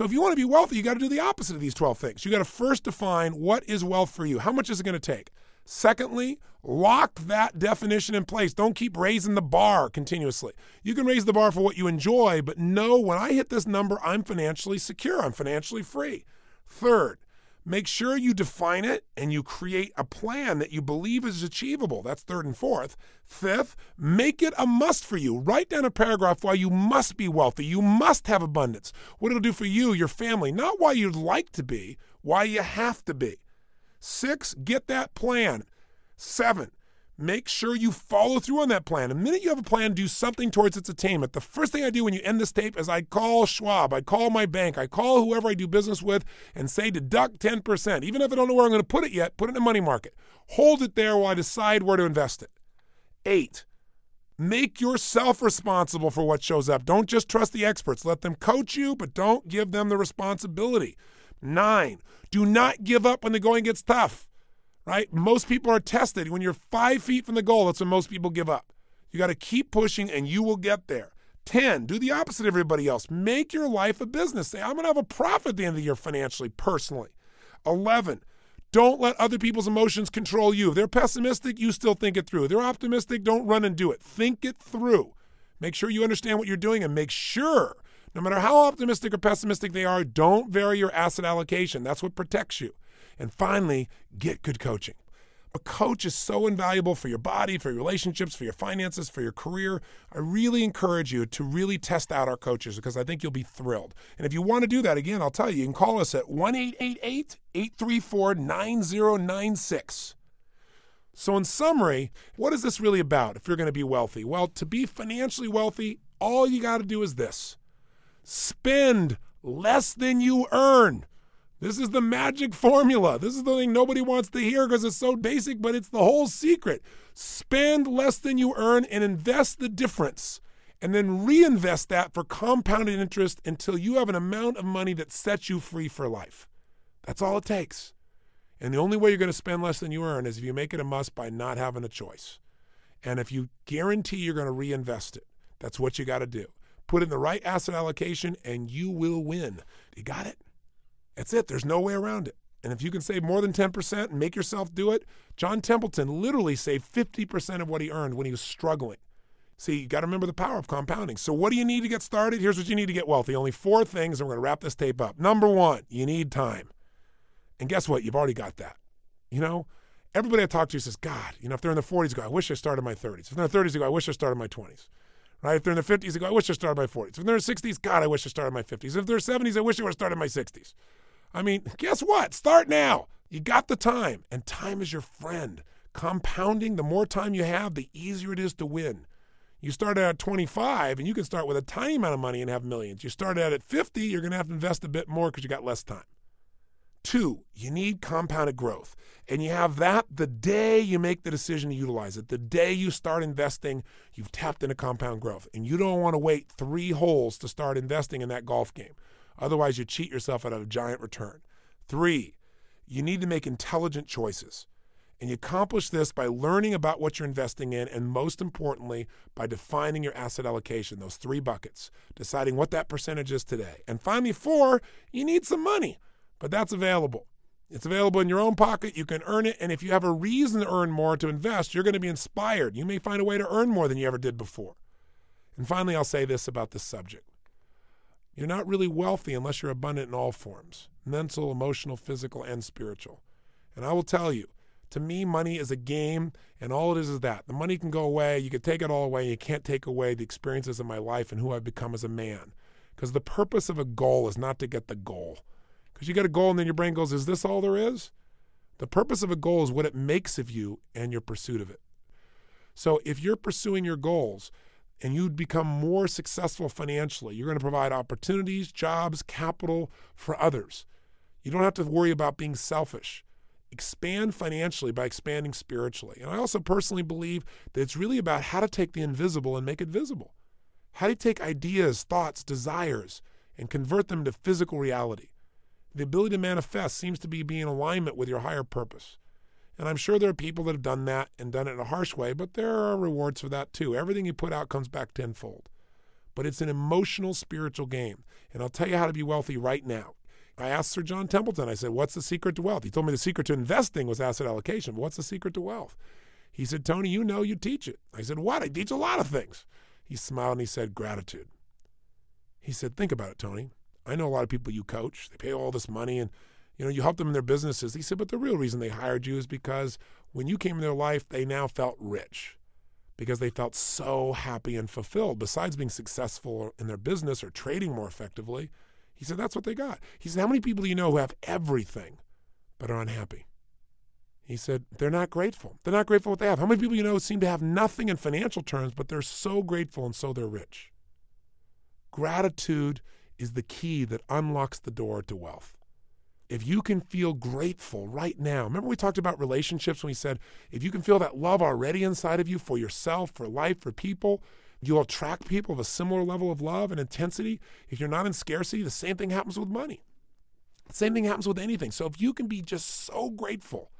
So if you want to be wealthy, you got to do the opposite of these 12 things. You got to first define what is wealth for you. How much is it going to take? Secondly, lock that definition in place. Don't keep raising the bar continuously. You can raise the bar for what you enjoy, but know when I hit this number, I'm financially secure, I'm financially free. Third, make sure you define it and you create a plan that you believe is achievable. That's third and fourth. Fifth, make it a must for you. Write down a paragraph why you must be wealthy. You must have abundance. What it'll do for you, your family, not why you'd like to be, why you have to be. Six, get that plan. Seven, make sure you follow through on that plan. The minute you have a plan, do something towards its attainment. The first thing I do when you end this tape is I call Schwab, I call my bank, I call whoever I do business with and say deduct 10%. Even if I don't know where I'm going to put it yet, put it in the money market. Hold it there while I decide where to invest it. Eight, make yourself responsible for what shows up. Don't just trust the experts. Let them coach you, but don't give them the responsibility. Nine, do not give up when the going gets tough, right? Most people are tested. When you're five feet from the goal, that's when most people give up. You got to keep pushing and you will get there. 10, do the opposite of everybody else. Make your life a business. Say, I'm going to have a profit at the end of the year financially, personally. 11, don't let other people's emotions control you. If they're pessimistic, you still think it through. If they're optimistic, don't run and do it. Think it through. Make sure you understand what you're doing and make sure no matter how optimistic or pessimistic they are, don't vary your asset allocation. That's what protects you. And finally, get good coaching. A coach is so invaluable for your body, for your relationships, for your finances, for your career. I really encourage you to really test out our coaches because I think you'll be thrilled. And if you want to do that, again, I'll tell you, you can call us at 1 834 9096. So, in summary, what is this really about if you're going to be wealthy? Well, to be financially wealthy, all you got to do is this Spend less than you earn. This is the magic formula. This is the thing nobody wants to hear because it's so basic, but it's the whole secret. Spend less than you earn and invest the difference. And then reinvest that for compounded interest until you have an amount of money that sets you free for life. That's all it takes. And the only way you're going to spend less than you earn is if you make it a must by not having a choice. And if you guarantee you're going to reinvest it, that's what you got to do. Put in the right asset allocation and you will win. You got it? That's it. There's no way around it. And if you can save more than 10% and make yourself do it, John Templeton literally saved 50% of what he earned when he was struggling. See, you got to remember the power of compounding. So, what do you need to get started? Here's what you need to get wealthy. Only four things, and we're going to wrap this tape up. Number one, you need time. And guess what? You've already got that. You know, everybody I talk to says, God, you know, if they're in their 40s, go, I wish I started my 30s. If they're in their 30s, they go, I wish I started my 20s right? If they're in their 50s, they go, I wish I started my 40s. If they're in their 60s, God, I wish I started my 50s. If they're 70s, I wish I would have started my 60s. I mean, guess what? Start now. You got the time, and time is your friend. Compounding, the more time you have, the easier it is to win. You start out at 25, and you can start with a tiny amount of money and have millions. You start out at 50, you're going to have to invest a bit more because you got less time. Two, you need compounded growth. And you have that the day you make the decision to utilize it. The day you start investing, you've tapped into compound growth. And you don't want to wait three holes to start investing in that golf game. Otherwise, you cheat yourself out of a giant return. Three, you need to make intelligent choices. And you accomplish this by learning about what you're investing in, and most importantly, by defining your asset allocation, those three buckets, deciding what that percentage is today. And finally, four, you need some money but that's available. It's available in your own pocket. You can earn it. And if you have a reason to earn more to invest, you're going to be inspired. You may find a way to earn more than you ever did before. And finally, I'll say this about this subject you're not really wealthy unless you're abundant in all forms mental, emotional, physical, and spiritual. And I will tell you, to me, money is a game, and all it is is that. The money can go away. You can take it all away. You can't take away the experiences of my life and who I've become as a man. Because the purpose of a goal is not to get the goal. Because you get a goal and then your brain goes, Is this all there is? The purpose of a goal is what it makes of you and your pursuit of it. So if you're pursuing your goals and you'd become more successful financially, you're going to provide opportunities, jobs, capital for others. You don't have to worry about being selfish. Expand financially by expanding spiritually. And I also personally believe that it's really about how to take the invisible and make it visible. How do you take ideas, thoughts, desires, and convert them to physical reality? The ability to manifest seems to be being in alignment with your higher purpose. And I'm sure there are people that have done that and done it in a harsh way, but there are rewards for that too. Everything you put out comes back tenfold. but it's an emotional, spiritual game. And I'll tell you how to be wealthy right now. I asked Sir John Templeton, I said, What's the secret to wealth? He told me the secret to investing was asset allocation. But what's the secret to wealth? He said, Tony, you know, you teach it. I said, What? I teach a lot of things. He smiled and he said, Gratitude. He said, Think about it, Tony. I know a lot of people you coach, they pay all this money and you know, you help them in their businesses. He said, but the real reason they hired you is because when you came in their life, they now felt rich because they felt so happy and fulfilled. Besides being successful in their business or trading more effectively, he said, that's what they got. He said, how many people do you know who have everything but are unhappy? He said, they're not grateful. They're not grateful what they have. How many people you know seem to have nothing in financial terms, but they're so grateful and so they're rich? Gratitude is the key that unlocks the door to wealth if you can feel grateful right now, remember we talked about relationships when we said if you can feel that love already inside of you for yourself, for life, for people, you'll attract people of a similar level of love and intensity. If you're not in scarcity, the same thing happens with money. The same thing happens with anything. So if you can be just so grateful,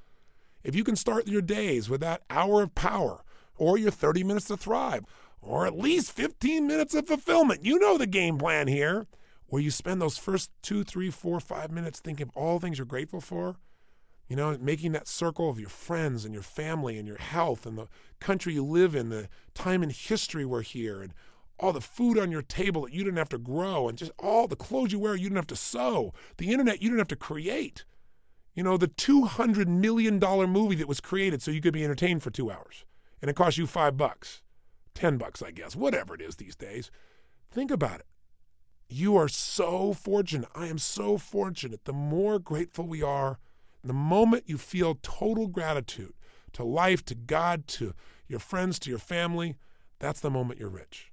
if you can start your days with that hour of power or your 30 minutes to thrive, or at least 15 minutes of fulfillment, you know the game plan here where you spend those first two, three, four, five minutes thinking of all things you're grateful for, you know, making that circle of your friends and your family and your health and the country you live in, the time in history we're here, and all the food on your table that you didn't have to grow, and just all the clothes you wear you didn't have to sew, the internet you didn't have to create. You know, the $200 million movie that was created so you could be entertained for two hours, and it cost you five bucks, 10 bucks, I guess, whatever it is these days. Think about it. You are so fortunate. I am so fortunate. The more grateful we are, the moment you feel total gratitude to life, to God, to your friends, to your family, that's the moment you're rich.